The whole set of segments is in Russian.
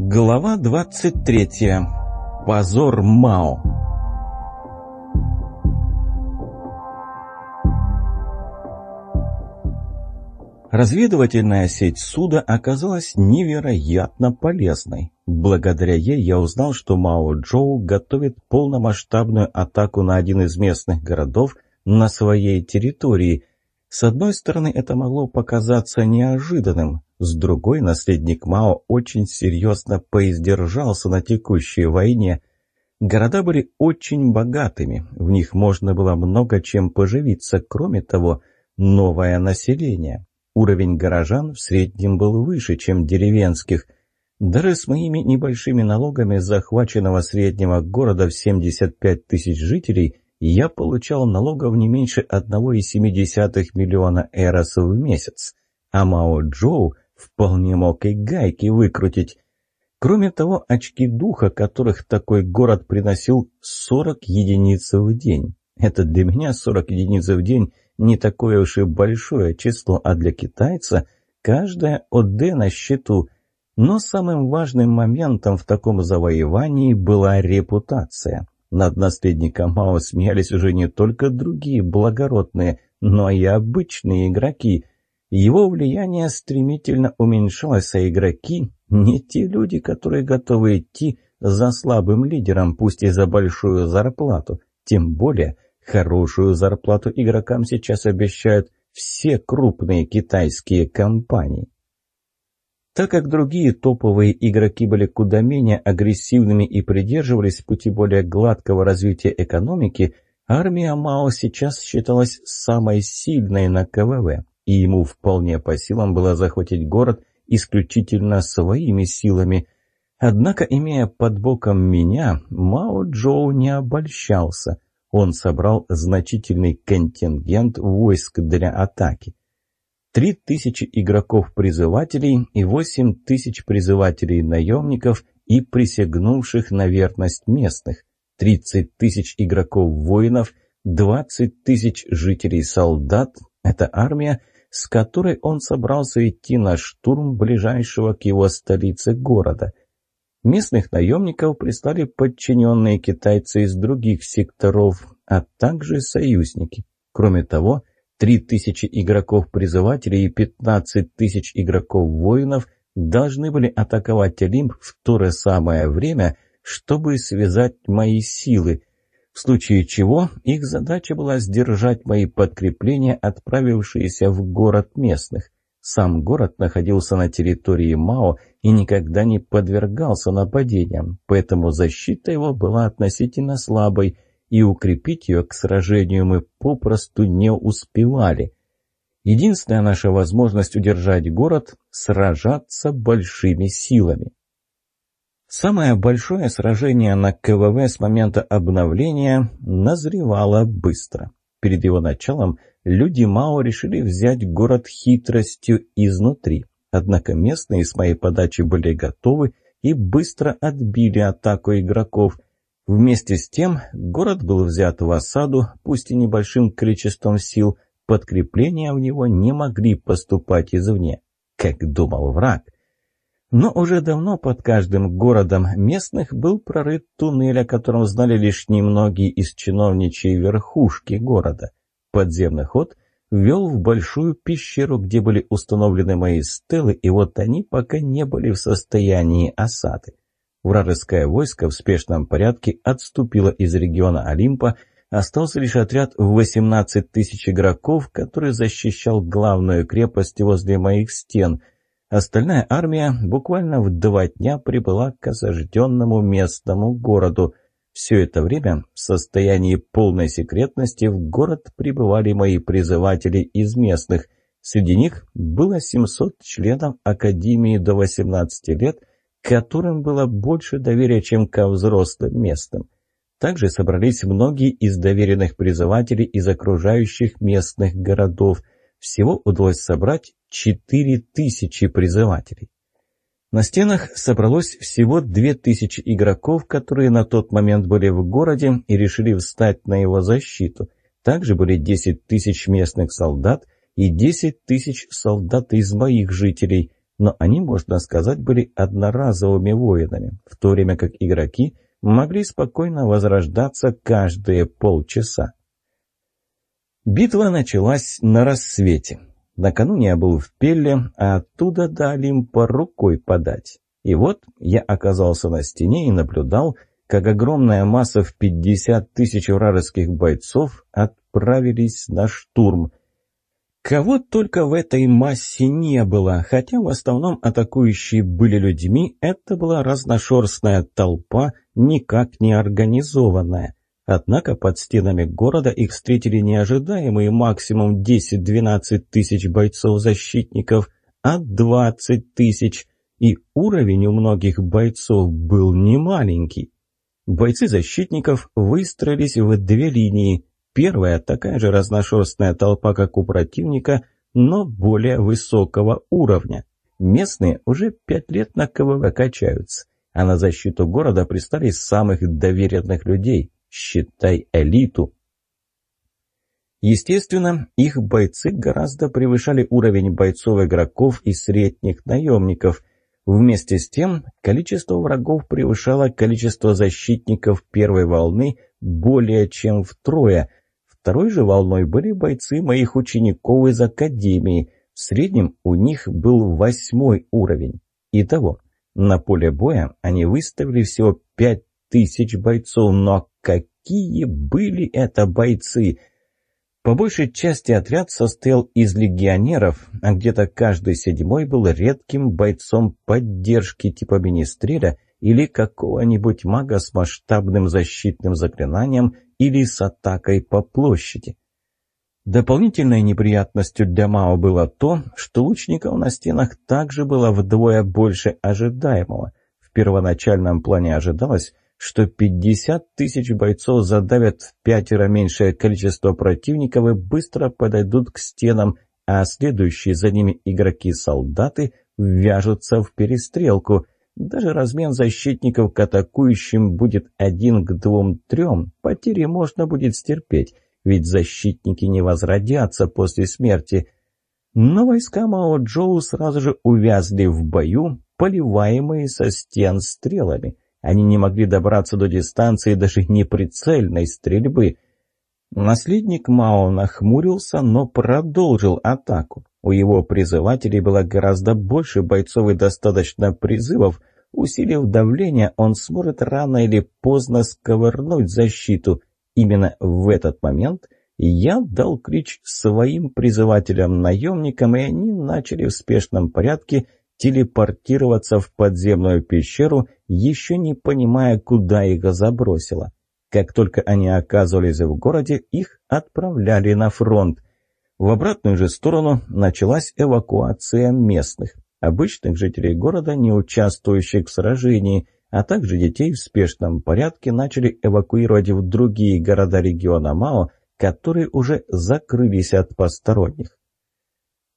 Глава 23. Позор Мао. Разведывательная сеть суда оказалась невероятно полезной. Благодаря ей я узнал, что Мао Джоу готовит полномасштабную атаку на один из местных городов на своей территории. С одной стороны, это могло показаться неожиданным, с другой, наследник Мао очень серьезно поиздержался на текущей войне. Города были очень богатыми, в них можно было много чем поживиться, кроме того, новое население. Уровень горожан в среднем был выше, чем деревенских. Даже с моими небольшими налогами захваченного среднего города в 75 тысяч жителей я получал налогов не меньше 1,7 миллиона эросов в месяц. А Мао Джоу – Вполне мог и гайки выкрутить. Кроме того, очки духа, которых такой город приносил 40 единиц в день. Это для меня 40 единиц в день не такое уж и большое число, а для китайца каждая ОД на счету. Но самым важным моментом в таком завоевании была репутация. Над наследником Мао смеялись уже не только другие благородные, но и обычные игроки – его влияние стремительно уменьшалось, а игроки – не те люди, которые готовы идти за слабым лидером, пусть и за большую зарплату. Тем более, хорошую зарплату игрокам сейчас обещают все крупные китайские компании. Так как другие топовые игроки были куда менее агрессивными и придерживались пути более гладкого развития экономики, армия Мао сейчас считалась самой сильной на КВВ и ему вполне по силам было захватить город исключительно своими силами. Однако, имея под боком меня, Мао Джоу не обольщался. Он собрал значительный контингент войск для атаки. Три тысячи игроков-призывателей и восемь тысяч призывателей-наемников и присягнувших на верность местных, тридцать тысяч игроков-воинов, двадцать тысяч жителей-солдат – это армия, с которой он собрался идти на штурм ближайшего к его столице города. Местных наемников прислали подчиненные китайцы из других секторов, а также союзники. Кроме того, 3000 игроков-призывателей и 15 тысяч игроков-воинов должны были атаковать Олимп в то же самое время, чтобы связать мои силы, в случае чего их задача была сдержать мои подкрепления, отправившиеся в город местных. Сам город находился на территории Мао и никогда не подвергался нападениям, поэтому защита его была относительно слабой, и укрепить ее к сражению мы попросту не успевали. Единственная наша возможность удержать город – сражаться большими силами. Самое большое сражение на КВВ с момента обновления назревало быстро. Перед его началом люди Мао решили взять город хитростью изнутри. Однако местные с моей подачи были готовы и быстро отбили атаку игроков. Вместе с тем город был взят в осаду, пусть и небольшим количеством сил, подкрепления в него не могли поступать извне. Как думал враг – но уже давно под каждым городом местных был прорыт туннель, о котором знали лишь немногие из чиновничьей верхушки города. Подземный ход вел в большую пещеру, где были установлены мои стелы, и вот они пока не были в состоянии осады. Вражеское войско в спешном порядке отступило из региона Олимпа, остался лишь отряд в 18 тысяч игроков, который защищал главную крепость возле моих стен – Остальная армия буквально в два дня прибыла к осажденному местному городу. Все это время в состоянии полной секретности в город прибывали мои призыватели из местных. Среди них было 700 членов Академии до 18 лет, которым было больше доверия, чем ко взрослым местным. Также собрались многие из доверенных призывателей из окружающих местных городов – всего удалось собрать 4000 призывателей. На стенах собралось всего 2000 игроков, которые на тот момент были в городе и решили встать на его защиту. Также были 10 тысяч местных солдат и 10 тысяч солдат из моих жителей. но они, можно сказать, были одноразовыми воинами, в то время как игроки могли спокойно возрождаться каждые полчаса. Битва началась на рассвете. Накануне я был в Пелле, а оттуда до Олимпа рукой подать. И вот я оказался на стене и наблюдал, как огромная масса в 50 тысяч вражеских бойцов отправились на штурм. Кого только в этой массе не было, хотя в основном атакующие были людьми, это была разношерстная толпа, никак не организованная. Однако под стенами города их встретили неожидаемые максимум 10-12 тысяч бойцов-защитников, а 20 тысяч, и уровень у многих бойцов был немаленький. Бойцы защитников выстроились в две линии. Первая такая же разношерстная толпа, как у противника, но более высокого уровня. Местные уже пять лет на КВВ качаются, а на защиту города пристали самых доверенных людей, считай элиту. Естественно, их бойцы гораздо превышали уровень бойцов-игроков и средних наемников, Вместе с тем, количество врагов превышало количество защитников первой волны более чем втрое. Второй же волной были бойцы моих учеников из Академии. В среднем у них был восьмой уровень. Итого, на поле боя они выставили всего пять тысяч бойцов, но какие были это бойцы! По большей части отряд состоял из легионеров, а где-то каждый седьмой был редким бойцом поддержки типа министреля или какого-нибудь мага с масштабным защитным заклинанием или с атакой по площади. Дополнительной неприятностью для Мао было то, что лучников на стенах также было вдвое больше ожидаемого. В первоначальном плане ожидалось, что 50 тысяч бойцов задавят в пятеро меньшее количество противников и быстро подойдут к стенам, а следующие за ними игроки-солдаты ввяжутся в перестрелку. Даже размен защитников к атакующим будет один к двум-трем, потери можно будет стерпеть, ведь защитники не возродятся после смерти. Но войска Мао Джоу сразу же увязли в бою, поливаемые со стен стрелами – они не могли добраться до дистанции даже неприцельной стрельбы. Наследник Мао нахмурился, но продолжил атаку. У его призывателей было гораздо больше бойцов и достаточно призывов. Усилив давление, он сможет рано или поздно сковырнуть защиту. Именно в этот момент я дал клич своим призывателям-наемникам, и они начали в спешном порядке телепортироваться в подземную пещеру, еще не понимая, куда их забросило. Как только они оказывались в городе, их отправляли на фронт. В обратную же сторону началась эвакуация местных, обычных жителей города, не участвующих в сражении, а также детей в спешном порядке начали эвакуировать в другие города региона Мао, которые уже закрылись от посторонних.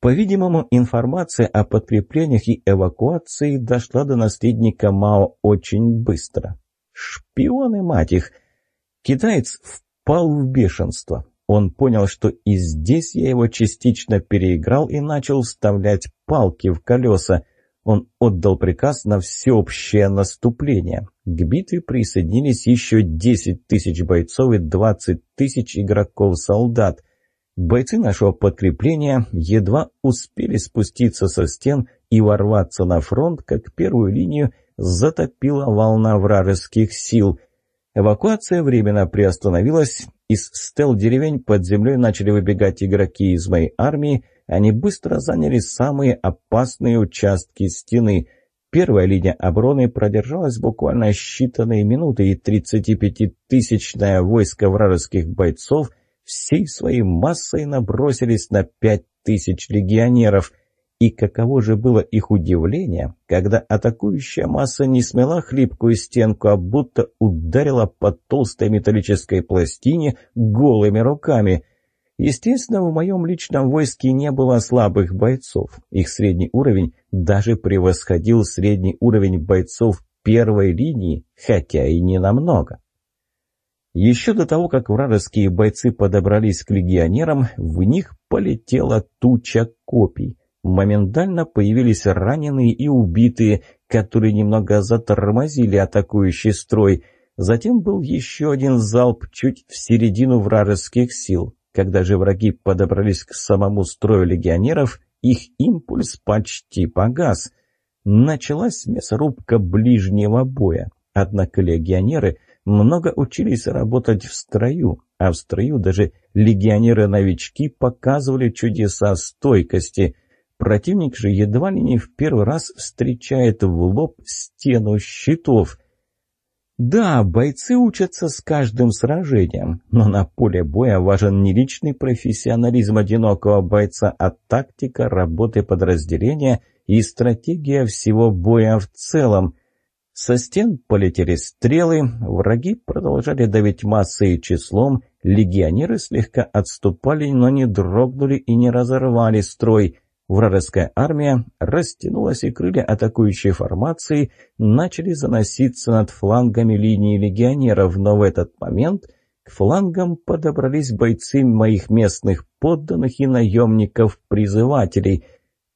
По-видимому, информация о подкреплениях и эвакуации дошла до наследника Мао очень быстро. Шпионы, мать их! Китаец впал в бешенство. Он понял, что и здесь я его частично переиграл и начал вставлять палки в колеса. Он отдал приказ на всеобщее наступление. К битве присоединились еще 10 тысяч бойцов и 20 тысяч игроков-солдат. Бойцы нашего подкрепления едва успели спуститься со стен и ворваться на фронт, как первую линию затопила волна вражеских сил. Эвакуация временно приостановилась, из стел-деревень под землей начали выбегать игроки из моей армии, они быстро заняли самые опасные участки стены. Первая линия обороны продержалась буквально считанные минуты, и 35-тысячное войско вражеских бойцов – всей своей массой набросились на пять тысяч легионеров. И каково же было их удивление, когда атакующая масса не смела хлипкую стенку, а будто ударила по толстой металлической пластине голыми руками. Естественно, в моем личном войске не было слабых бойцов. Их средний уровень даже превосходил средний уровень бойцов первой линии, хотя и не намного. Еще до того, как вражеские бойцы подобрались к легионерам, в них полетела туча копий. Моментально появились раненые и убитые, которые немного затормозили атакующий строй. Затем был еще один залп чуть в середину вражеских сил. Когда же враги подобрались к самому строю легионеров, их импульс почти погас. Началась мясорубка ближнего боя. Однако легионеры много учились работать в строю, а в строю даже легионеры-новички показывали чудеса стойкости. Противник же едва ли не в первый раз встречает в лоб стену щитов. Да, бойцы учатся с каждым сражением, но на поле боя важен не личный профессионализм одинокого бойца, а тактика работы подразделения и стратегия всего боя в целом. Со стен полетели стрелы, враги продолжали давить массой и числом, легионеры слегка отступали, но не дрогнули и не разорвали строй. Вражеская армия растянулась, и крылья атакующей формации начали заноситься над флангами линии легионеров, но в этот момент к флангам подобрались бойцы моих местных подданных и наемников-призывателей.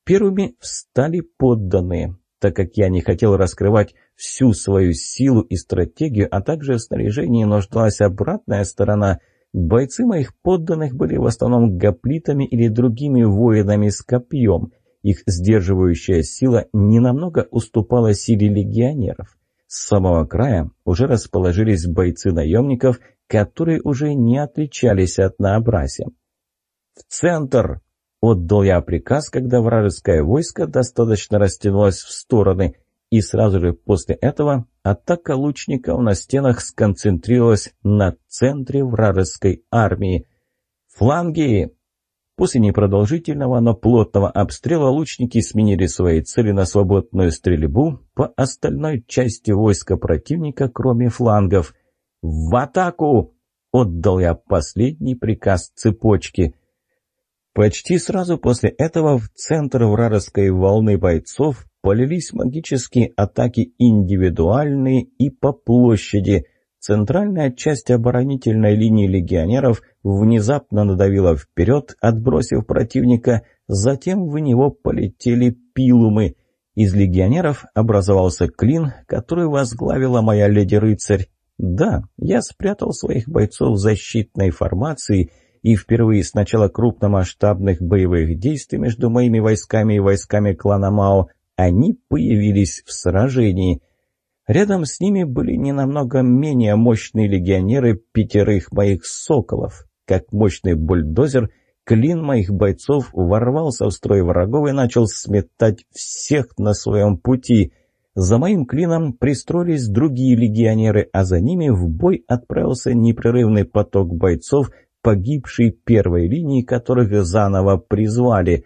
Первыми встали подданные. Так как я не хотел раскрывать всю свою силу и стратегию, а также в снаряжении нуждалась обратная сторона. Бойцы моих подданных были в основном гоплитами или другими воинами с копьем. Их сдерживающая сила ненамного уступала силе легионеров. С самого края уже расположились бойцы наемников, которые уже не отличались от однообразия. «В центр!» — отдал я приказ, когда вражеское войско достаточно растянулось в стороны — и сразу же после этого атака лучников на стенах сконцентрировалась на центре вражеской армии. «Фланги!» После непродолжительного, но плотного обстрела лучники сменили свои цели на свободную стрельбу по остальной части войска противника, кроме флангов. «В атаку!» — отдал я последний приказ цепочки. Почти сразу после этого в центр вражеской волны бойцов полились магические атаки индивидуальные и по площади. Центральная часть оборонительной линии легионеров внезапно надавила вперед, отбросив противника, затем в него полетели пилумы. Из легионеров образовался клин, который возглавила моя леди-рыцарь. Да, я спрятал своих бойцов в защитной формации – и впервые с начала крупномасштабных боевых действий между моими войсками и войсками клана Мао они появились в сражении. Рядом с ними были не намного менее мощные легионеры пятерых моих соколов. Как мощный бульдозер, клин моих бойцов ворвался в строй врагов и начал сметать всех на своем пути. За моим клином пристроились другие легионеры, а за ними в бой отправился непрерывный поток бойцов, погибшей первой линии, которых заново призвали.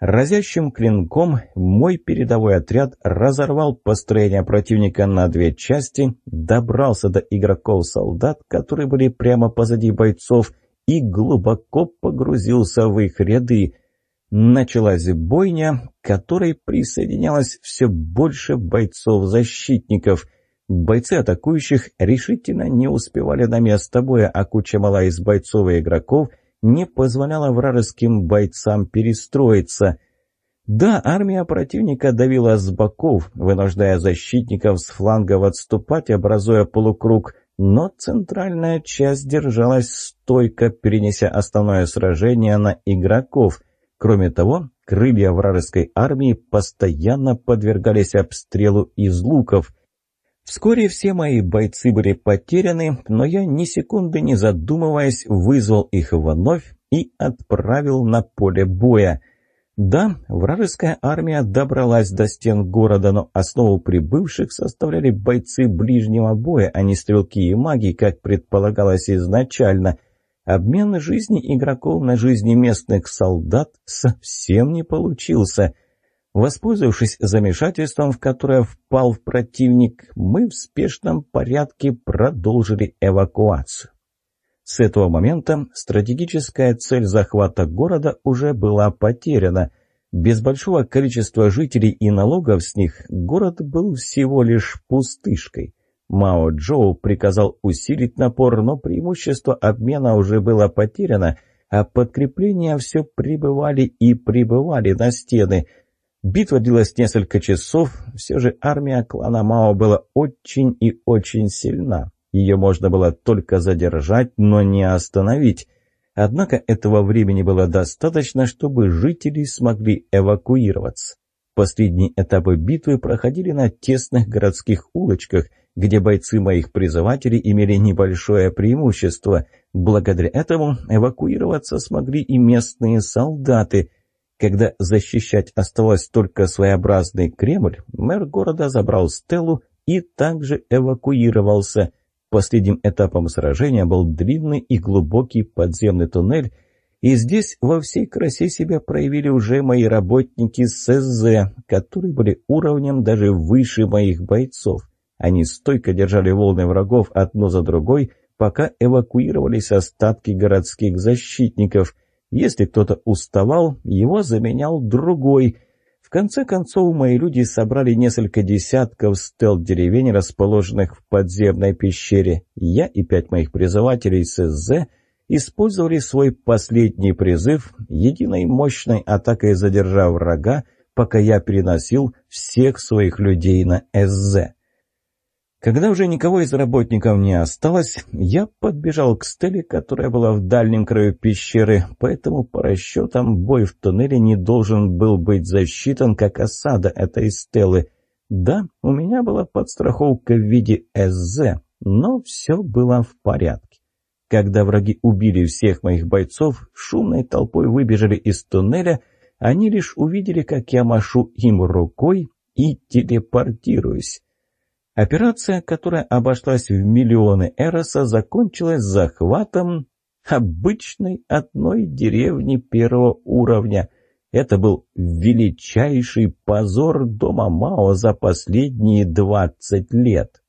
Разящим клинком мой передовой отряд разорвал построение противника на две части, добрался до игроков-солдат, которые были прямо позади бойцов, и глубоко погрузился в их ряды. Началась бойня, к которой присоединялось все больше бойцов-защитников. Бойцы атакующих решительно не успевали на место боя, а куча мала из бойцов и игроков – не позволяла вражеским бойцам перестроиться. Да, армия противника давила с боков, вынуждая защитников с флангов отступать, образуя полукруг, но центральная часть держалась стойко, перенеся основное сражение на игроков. Кроме того, крылья вражеской армии постоянно подвергались обстрелу из луков – Вскоре все мои бойцы были потеряны, но я ни секунды не задумываясь вызвал их вновь и отправил на поле боя. Да, вражеская армия добралась до стен города, но основу прибывших составляли бойцы ближнего боя, а не стрелки и маги, как предполагалось изначально. Обмен жизни игроков на жизни местных солдат совсем не получился — Воспользовавшись замешательством, в которое впал в противник, мы в спешном порядке продолжили эвакуацию. С этого момента стратегическая цель захвата города уже была потеряна. Без большого количества жителей и налогов с них город был всего лишь пустышкой. Мао Джоу приказал усилить напор, но преимущество обмена уже было потеряно, а подкрепления все прибывали и прибывали на стены. Битва длилась несколько часов, все же армия клана Мао была очень и очень сильна. Ее можно было только задержать, но не остановить. Однако этого времени было достаточно, чтобы жители смогли эвакуироваться. Последние этапы битвы проходили на тесных городских улочках, где бойцы моих призывателей имели небольшое преимущество. Благодаря этому эвакуироваться смогли и местные солдаты. Когда защищать оставалось только своеобразный Кремль, мэр города забрал Стеллу и также эвакуировался. Последним этапом сражения был длинный и глубокий подземный туннель, и здесь во всей красе себя проявили уже мои работники СЗ, которые были уровнем даже выше моих бойцов. Они стойко держали волны врагов одну за другой, пока эвакуировались остатки городских защитников. Если кто-то уставал, его заменял другой. В конце концов, мои люди собрали несколько десятков стел-деревень, расположенных в подземной пещере. Я и пять моих призывателей СЗ – использовали свой последний призыв, единой мощной атакой задержав врага, пока я переносил всех своих людей на СЗ. Когда уже никого из работников не осталось, я подбежал к стеле, которая была в дальнем краю пещеры, поэтому по расчетам бой в туннеле не должен был быть засчитан как осада этой стелы. Да, у меня была подстраховка в виде СЗ, но все было в порядке. Когда враги убили всех моих бойцов, шумной толпой выбежали из туннеля, они лишь увидели, как я машу им рукой и телепортируюсь. Операция, которая обошлась в миллионы Эроса, закончилась захватом обычной одной деревни первого уровня. Это был величайший позор дома Мао за последние двадцать лет.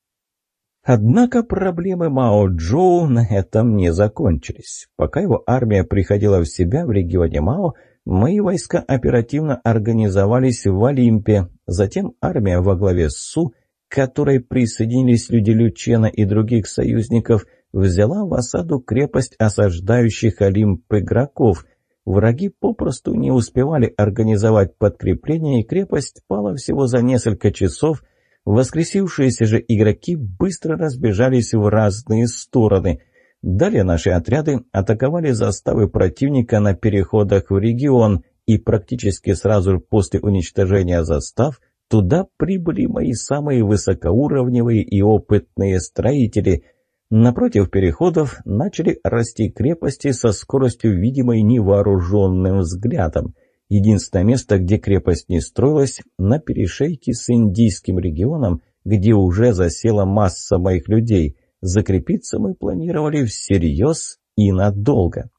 Однако проблемы Мао Джоу на этом не закончились. Пока его армия приходила в себя в регионе Мао, мои войска оперативно организовались в Олимпе. Затем армия во главе с Су, которой присоединились люди Лючена и других союзников, взяла в осаду крепость осаждающих Олимп игроков. Враги попросту не успевали организовать подкрепление, и крепость пала всего за несколько часов – Воскресившиеся же игроки быстро разбежались в разные стороны. Далее наши отряды атаковали заставы противника на переходах в регион, и практически сразу после уничтожения застав туда прибыли мои самые высокоуровневые и опытные строители. Напротив переходов начали расти крепости со скоростью, видимой невооруженным взглядом. Единственное место, где крепость не строилась, на перешейке с Индийским регионом, где уже засела масса моих людей. Закрепиться мы планировали всерьез и надолго.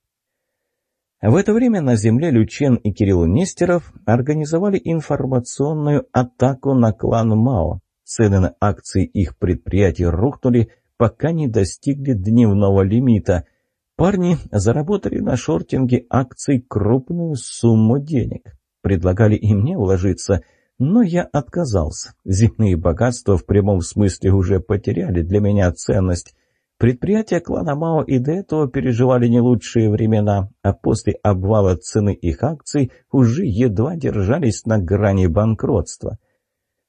В это время на земле Лючен и Кирилл Нестеров организовали информационную атаку на клан Мао. Цены на акции их предприятий рухнули, пока не достигли дневного лимита – Парни заработали на шортинге акций крупную сумму денег. Предлагали и мне вложиться, но я отказался. Земные богатства в прямом смысле уже потеряли для меня ценность. Предприятия клана Мао и до этого переживали не лучшие времена, а после обвала цены их акций уже едва держались на грани банкротства.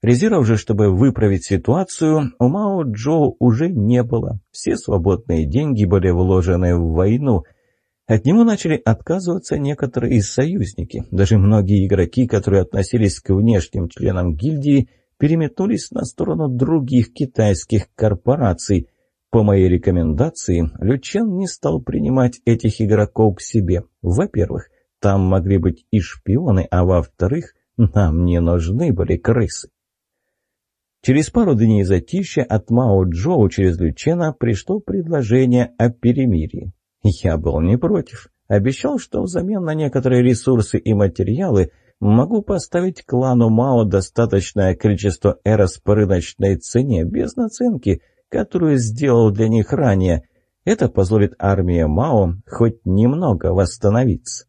Резервов же, чтобы выправить ситуацию, у Мао Джо уже не было. Все свободные деньги были вложены в войну. От него начали отказываться некоторые из союзники. Даже многие игроки, которые относились к внешним членам гильдии, переметнулись на сторону других китайских корпораций. По моей рекомендации, Лючен не стал принимать этих игроков к себе. Во-первых, там могли быть и шпионы, а во-вторых, нам не нужны были крысы. Через пару дней затишья от Мао Джоу через Лючена пришло предложение о перемирии. Я был не против. Обещал, что взамен на некоторые ресурсы и материалы могу поставить клану Мао достаточное количество эрос по рыночной цене, без наценки, которую сделал для них ранее. Это позволит армии Мао хоть немного восстановиться.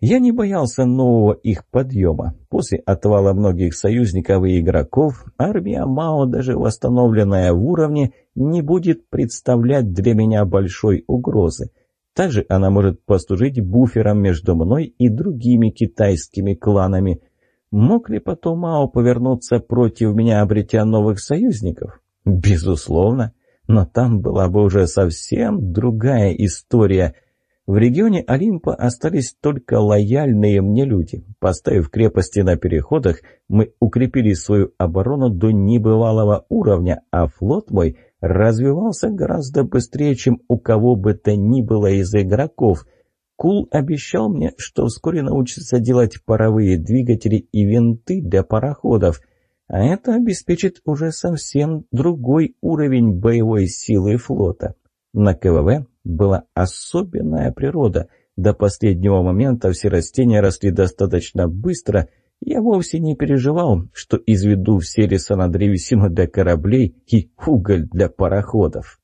Я не боялся нового их подъема. После отвала многих союзников и игроков, армия Мао, даже восстановленная в уровне, не будет представлять для меня большой угрозы. Также она может послужить буфером между мной и другими китайскими кланами. Мог ли потом Мао повернуться против меня, обретя новых союзников? Безусловно, но там была бы уже совсем другая история. В регионе Олимпа остались только лояльные мне люди. Поставив крепости на переходах, мы укрепили свою оборону до небывалого уровня, а флот мой развивался гораздо быстрее, чем у кого бы то ни было из игроков – Кул обещал мне, что вскоре научится делать паровые двигатели и винты для пароходов, а это обеспечит уже совсем другой уровень боевой силы флота. На КВВ была особенная природа. До последнего момента все растения росли достаточно быстро. Я вовсе не переживал, что изведу все леса на древесину для кораблей и уголь для пароходов.